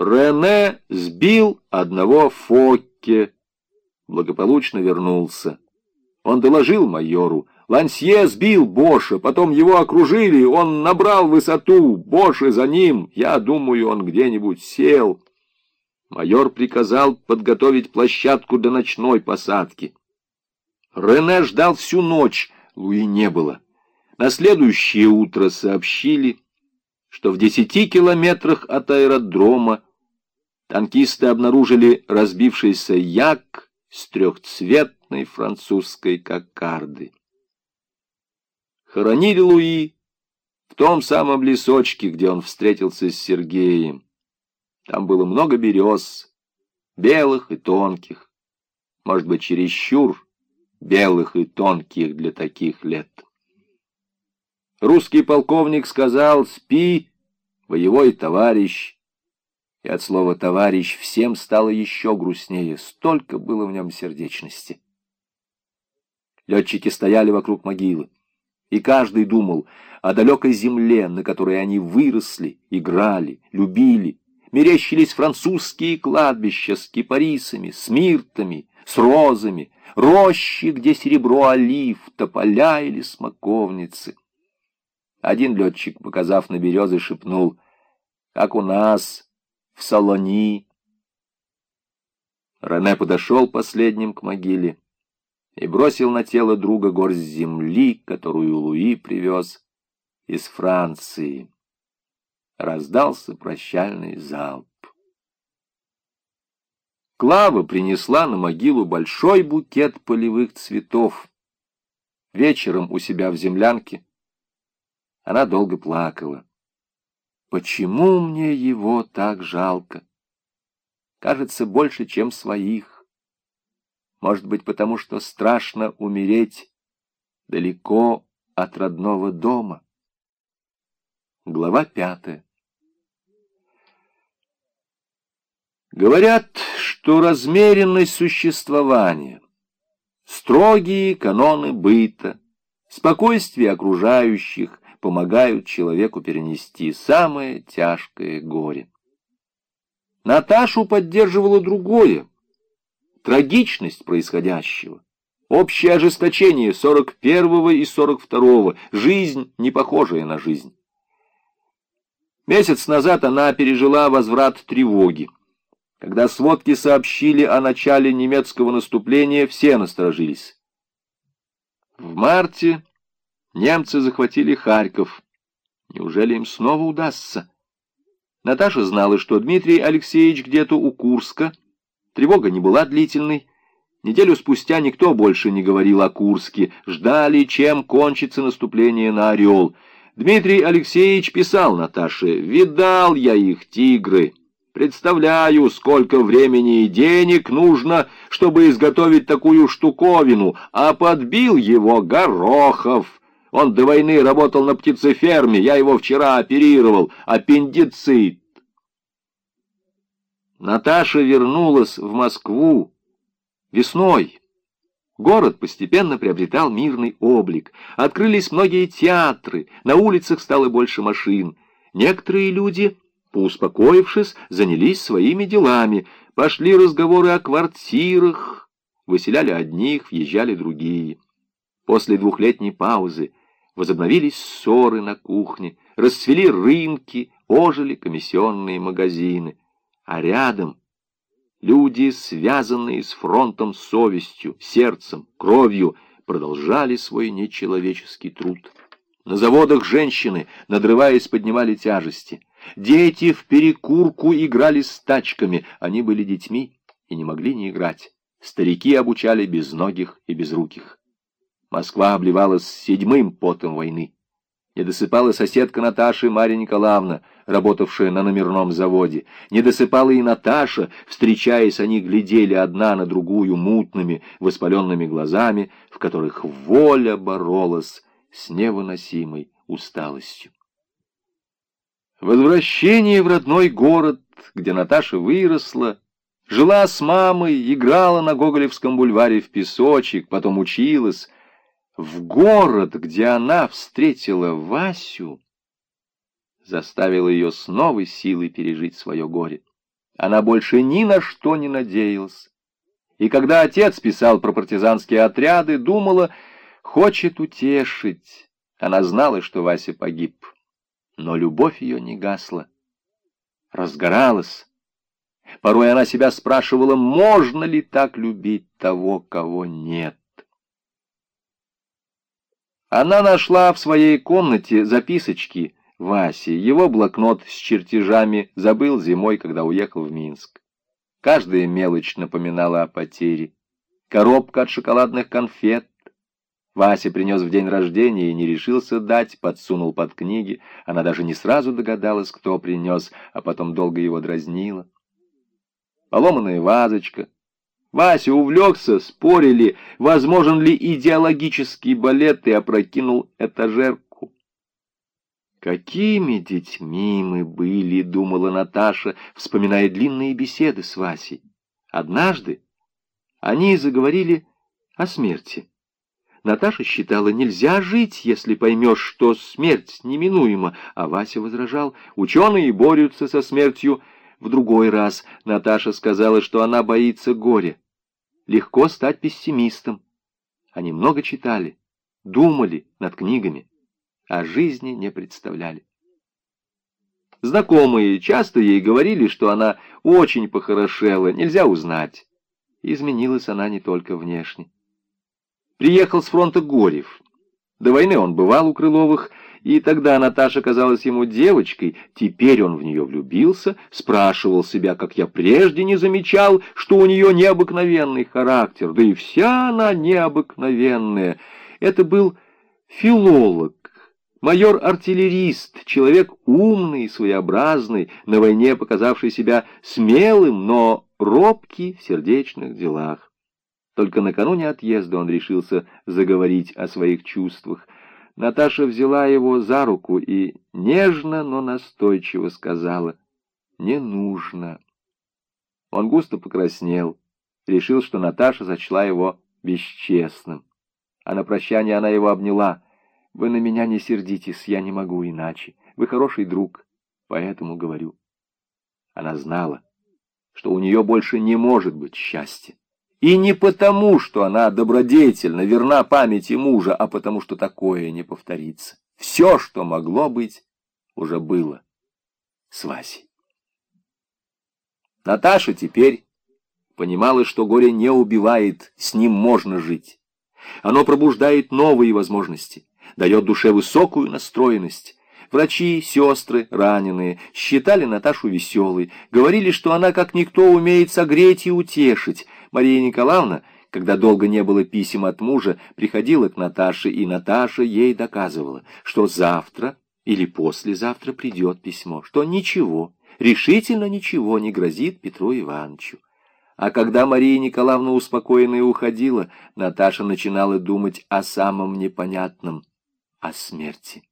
Рене сбил одного Фокке, благополучно вернулся. Он доложил майору, Лансье сбил Боша, потом его окружили, он набрал высоту, Боши за ним, я думаю, он где-нибудь сел. Майор приказал подготовить площадку до ночной посадки. Рене ждал всю ночь, Луи не было. На следующее утро сообщили, что в десяти километрах от аэродрома танкисты обнаружили разбившийся як с трехцветной французской кокарды. Хоронили Луи в том самом лесочке, где он встретился с Сергеем. Там было много берез, белых и тонких, может быть, чересчур белых и тонких для таких лет. Русский полковник сказал «Спи, воевой товарищ». И от слова «товарищ» всем стало еще грустнее, столько было в нем сердечности. Летчики стояли вокруг могилы, и каждый думал о далекой земле, на которой они выросли, играли, любили, мерещились французские кладбища с кипарисами, с миртами, с розами, рощи, где серебро олив, тополя или смоковницы. Один летчик, показав на березы, шепнул, как у нас, в Солони. Рене подошел последним к могиле и бросил на тело друга горсть земли, которую Луи привез из Франции раздался прощальный залп. Клава принесла на могилу большой букет полевых цветов. Вечером у себя в землянке она долго плакала. Почему мне его так жалко? Кажется, больше, чем своих. Может быть, потому что страшно умереть далеко от родного дома. Глава пятая. Говорят, что размеренность существования, строгие каноны быта, спокойствие окружающих помогают человеку перенести самое тяжкое горе. Наташу поддерживало другое, трагичность происходящего, общее ожесточение 41-го и 42-го, жизнь, не похожая на жизнь. Месяц назад она пережила возврат тревоги. Когда сводки сообщили о начале немецкого наступления, все насторожились. В марте немцы захватили Харьков. Неужели им снова удастся? Наташа знала, что Дмитрий Алексеевич где-то у Курска. Тревога не была длительной. Неделю спустя никто больше не говорил о Курске. Ждали, чем кончится наступление на Орел. Дмитрий Алексеевич писал Наташе, «Видал я их, тигры». Представляю, сколько времени и денег нужно, чтобы изготовить такую штуковину, а подбил его Горохов. Он до войны работал на птицеферме, я его вчера оперировал, аппендицит. Наташа вернулась в Москву весной. Город постепенно приобретал мирный облик. Открылись многие театры, на улицах стало больше машин. Некоторые люди Поуспокоившись, занялись своими делами, пошли разговоры о квартирах, выселяли одних, въезжали другие. После двухлетней паузы возобновились ссоры на кухне, расцвели рынки, ожили комиссионные магазины, а рядом люди, связанные с фронтом совестью, сердцем, кровью, продолжали свой нечеловеческий труд. На заводах женщины, надрываясь, поднимали тяжести — Дети в перекурку играли с тачками, они были детьми и не могли не играть. Старики обучали безногих и безруких. Москва обливалась седьмым потом войны. Не досыпала соседка Наташи Марья Николаевна, работавшая на номерном заводе. Не досыпала и Наташа, встречаясь, они глядели одна на другую мутными, воспаленными глазами, в которых воля боролась с невыносимой усталостью. Возвращение в родной город, где Наташа выросла, жила с мамой, играла на Гоголевском бульваре в песочек, потом училась. В город, где она встретила Васю, заставила ее с новой силой пережить свое горе. Она больше ни на что не надеялась. И когда отец писал про партизанские отряды, думала, хочет утешить. Она знала, что Вася погиб, но любовь ее не гасла. Разгоралась. Порой она себя спрашивала, можно ли так любить того, кого нет. Она нашла в своей комнате записочки Васи, его блокнот с чертежами забыл зимой, когда уехал в Минск. Каждая мелочь напоминала о потере. Коробка от шоколадных конфет. Вася принес в день рождения и не решился дать, подсунул под книги. Она даже не сразу догадалась, кто принес, а потом долго его дразнила. Поломанная вазочка. Вася увлекся, спорили, возможен ли идеологический балет, и опрокинул этажерку. Какими детьми мы были, думала Наташа, вспоминая длинные беседы с Васей. Однажды они заговорили о смерти. Наташа считала, нельзя жить, если поймешь, что смерть неминуема, а Вася возражал, ученые борются со смертью. В другой раз Наташа сказала, что она боится горя. Легко стать пессимистом. Они много читали, думали над книгами а жизни не представляли. Знакомые часто ей говорили, что она очень похорошела, нельзя узнать. Изменилась она не только внешне. Приехал с фронта Горев. До войны он бывал у Крыловых, и тогда Наташа казалась ему девочкой, теперь он в нее влюбился, спрашивал себя, как я прежде не замечал, что у нее необыкновенный характер, да и вся она необыкновенная. Это был филолог, Майор-артиллерист, человек умный и своеобразный, на войне показавший себя смелым, но робкий в сердечных делах. Только накануне отъезда он решился заговорить о своих чувствах. Наташа взяла его за руку и нежно, но настойчиво сказала «Не нужно». Он густо покраснел, решил, что Наташа зачла его бесчестным. А на прощание она его обняла — вы на меня не сердитесь, я не могу иначе. Вы хороший друг, поэтому говорю. Она знала, что у нее больше не может быть счастья. И не потому, что она добродетельна, верна памяти мужа, а потому, что такое не повторится. Все, что могло быть, уже было с Васей. Наташа теперь понимала, что горе не убивает, с ним можно жить. Оно пробуждает новые возможности дает душе высокую настроенность. Врачи, сестры, раненые, считали Наташу веселой, говорили, что она как никто умеет согреть и утешить. Мария Николаевна, когда долго не было писем от мужа, приходила к Наташе, и Наташа ей доказывала, что завтра или послезавтра придет письмо, что ничего, решительно ничего не грозит Петру Ивановичу. А когда Мария Николаевна успокоенная уходила, Наташа начинала думать о самом непонятном — о смерти.